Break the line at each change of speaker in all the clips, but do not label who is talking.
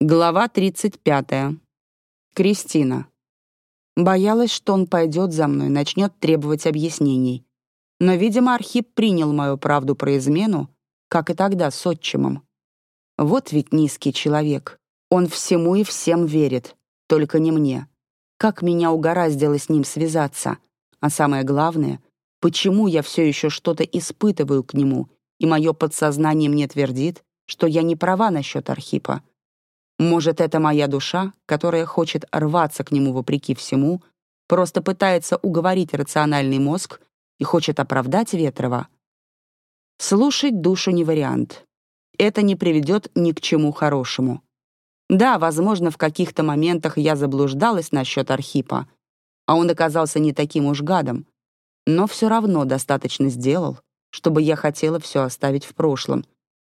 Глава 35. Кристина. Боялась, что он пойдет за мной, начнет требовать объяснений. Но, видимо, Архип принял мою правду про измену, как и тогда с отчимом. Вот ведь низкий человек. Он всему и всем верит, только не мне. Как меня угораздило с ним связаться. А самое главное, почему я все еще что-то испытываю к нему, и мое подсознание мне твердит, что я не права насчет Архипа. Может, это моя душа, которая хочет рваться к нему вопреки всему, просто пытается уговорить рациональный мозг и хочет оправдать Ветрова? Слушать душу не вариант. Это не приведет ни к чему хорошему. Да, возможно, в каких-то моментах я заблуждалась насчет Архипа, а он оказался не таким уж гадом, но все равно достаточно сделал, чтобы я хотела все оставить в прошлом,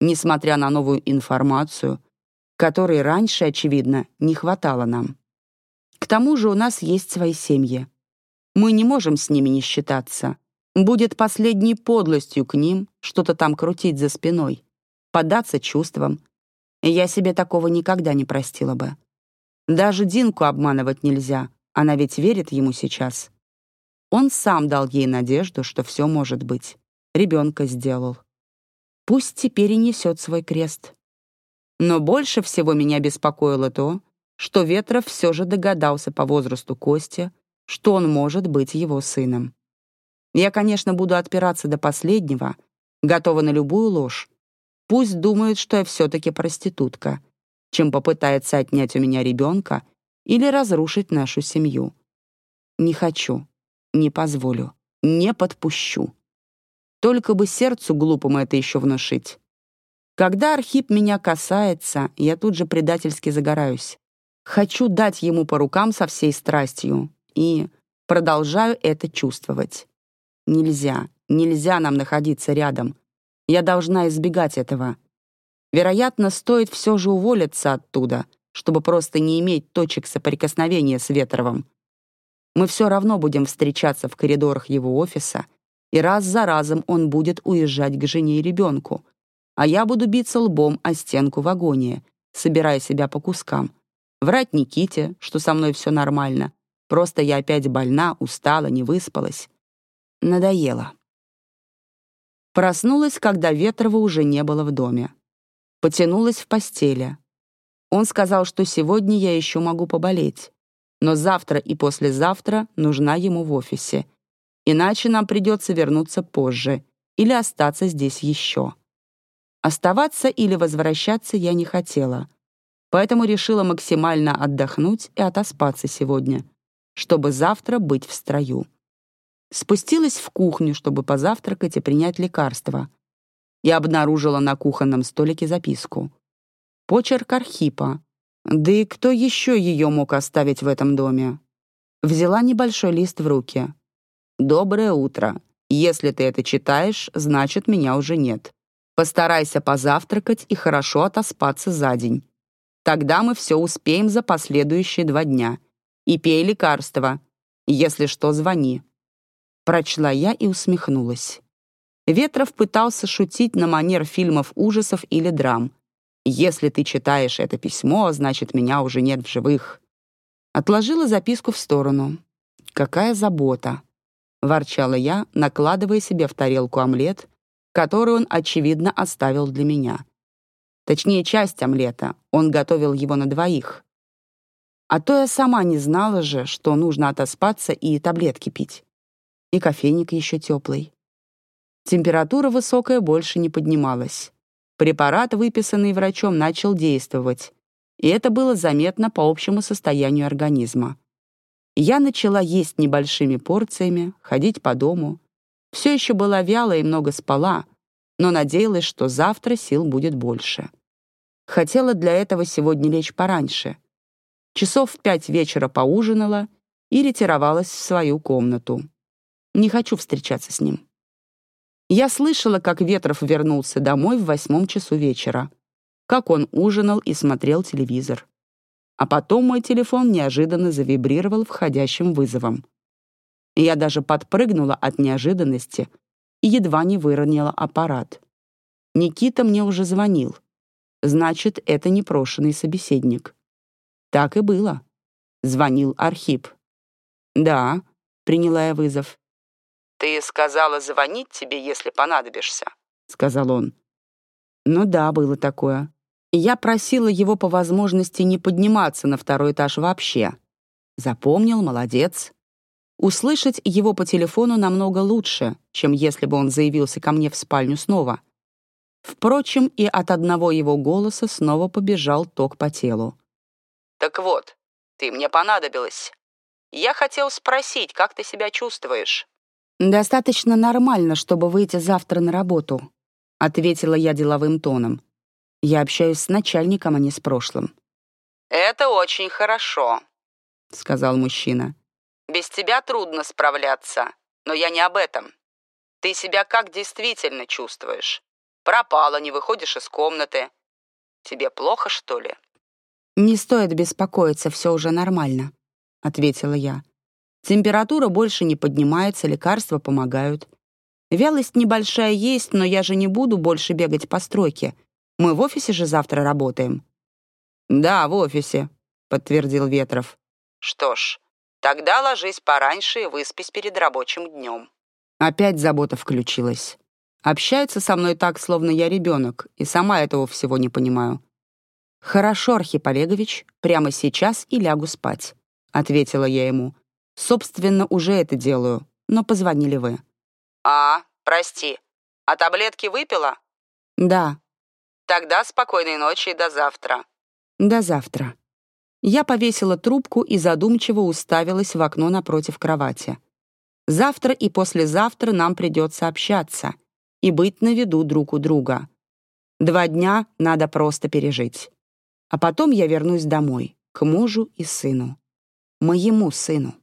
несмотря на новую информацию, которой раньше, очевидно, не хватало нам. К тому же у нас есть свои семьи. Мы не можем с ними не считаться. Будет последней подлостью к ним что-то там крутить за спиной, податься чувствам. Я себе такого никогда не простила бы. Даже Динку обманывать нельзя, она ведь верит ему сейчас. Он сам дал ей надежду, что все может быть. Ребенка сделал. Пусть теперь и несет свой крест. Но больше всего меня беспокоило то, что Ветров все же догадался по возрасту Кости, что он может быть его сыном. Я, конечно, буду отпираться до последнего, готова на любую ложь. Пусть думают, что я все-таки проститутка, чем попытается отнять у меня ребенка или разрушить нашу семью. Не хочу, не позволю, не подпущу. Только бы сердцу глупому это еще внушить. Когда Архип меня касается, я тут же предательски загораюсь. Хочу дать ему по рукам со всей страстью. И продолжаю это чувствовать. Нельзя, нельзя нам находиться рядом. Я должна избегать этого. Вероятно, стоит все же уволиться оттуда, чтобы просто не иметь точек соприкосновения с Ветровым. Мы все равно будем встречаться в коридорах его офиса, и раз за разом он будет уезжать к жене и ребенку, а я буду биться лбом о стенку в агонии, собирая себя по кускам. Врать Никите, что со мной все нормально. Просто я опять больна, устала, не выспалась. Надоело. Проснулась, когда Ветрова уже не было в доме. Потянулась в постели. Он сказал, что сегодня я еще могу поболеть, но завтра и послезавтра нужна ему в офисе. Иначе нам придется вернуться позже или остаться здесь еще. Оставаться или возвращаться я не хотела, поэтому решила максимально отдохнуть и отоспаться сегодня, чтобы завтра быть в строю. Спустилась в кухню, чтобы позавтракать и принять лекарства. И обнаружила на кухонном столике записку. Почерк Архипа. Да и кто еще ее мог оставить в этом доме? Взяла небольшой лист в руки. «Доброе утро. Если ты это читаешь, значит, меня уже нет. Постарайся позавтракать и хорошо отоспаться за день. Тогда мы все успеем за последующие два дня. И пей лекарства. Если что, звони». Прочла я и усмехнулась. Ветров пытался шутить на манер фильмов ужасов или драм. «Если ты читаешь это письмо, значит, меня уже нет в живых». Отложила записку в сторону. «Какая забота!» — ворчала я, накладывая себе в тарелку омлет который он, очевидно, оставил для меня. Точнее, часть омлета. Он готовил его на двоих. А то я сама не знала же, что нужно отоспаться и таблетки пить. И кофейник еще теплый. Температура высокая больше не поднималась. Препарат, выписанный врачом, начал действовать, и это было заметно по общему состоянию организма. Я начала есть небольшими порциями, ходить по дому, все еще была вяла и много спала, но надеялась, что завтра сил будет больше. Хотела для этого сегодня лечь пораньше. Часов в пять вечера поужинала и ретировалась в свою комнату. Не хочу встречаться с ним. Я слышала, как Ветров вернулся домой в восьмом часу вечера, как он ужинал и смотрел телевизор. А потом мой телефон неожиданно завибрировал входящим вызовом. Я даже подпрыгнула от неожиданности и едва не выронила аппарат. Никита мне уже звонил. Значит, это непрошенный собеседник. Так и было. Звонил Архип. «Да», — приняла я вызов.
«Ты сказала звонить тебе, если понадобишься», —
сказал он. Ну да, было такое. Я просила его по возможности не подниматься на второй этаж вообще. Запомнил, молодец. Услышать его по телефону намного лучше, чем если бы он заявился ко мне в спальню снова. Впрочем, и от одного его голоса снова побежал ток по телу.
«Так вот, ты мне понадобилась. Я хотел спросить, как ты себя чувствуешь?»
«Достаточно нормально, чтобы выйти завтра на работу», — ответила я деловым тоном. «Я общаюсь с начальником, а не с прошлым».
«Это очень хорошо», — сказал
мужчина.
Без тебя трудно справляться, но я не об этом. Ты себя как действительно чувствуешь? Пропала, не выходишь из комнаты. Тебе плохо, что ли?»
«Не стоит беспокоиться, все уже нормально», — ответила я. «Температура больше не поднимается, лекарства помогают. Вялость небольшая есть, но я же не буду больше бегать по стройке. Мы в офисе же завтра работаем». «Да, в офисе», — подтвердил Ветров.
«Что ж, Тогда ложись пораньше и выспись перед рабочим днем.
Опять забота включилась. Общается со мной так, словно я ребенок, и сама этого всего не понимаю. «Хорошо, Архип Олегович, прямо сейчас и лягу спать», — ответила я ему. «Собственно, уже это делаю, но позвонили вы».
«А, прости. А таблетки выпила?»
«Да».
«Тогда спокойной ночи и до завтра».
«До завтра». Я повесила трубку и задумчиво уставилась в окно напротив кровати. Завтра и послезавтра нам придется общаться и быть на виду друг у друга. Два дня надо просто пережить. А потом я вернусь домой, к мужу и сыну. Моему сыну.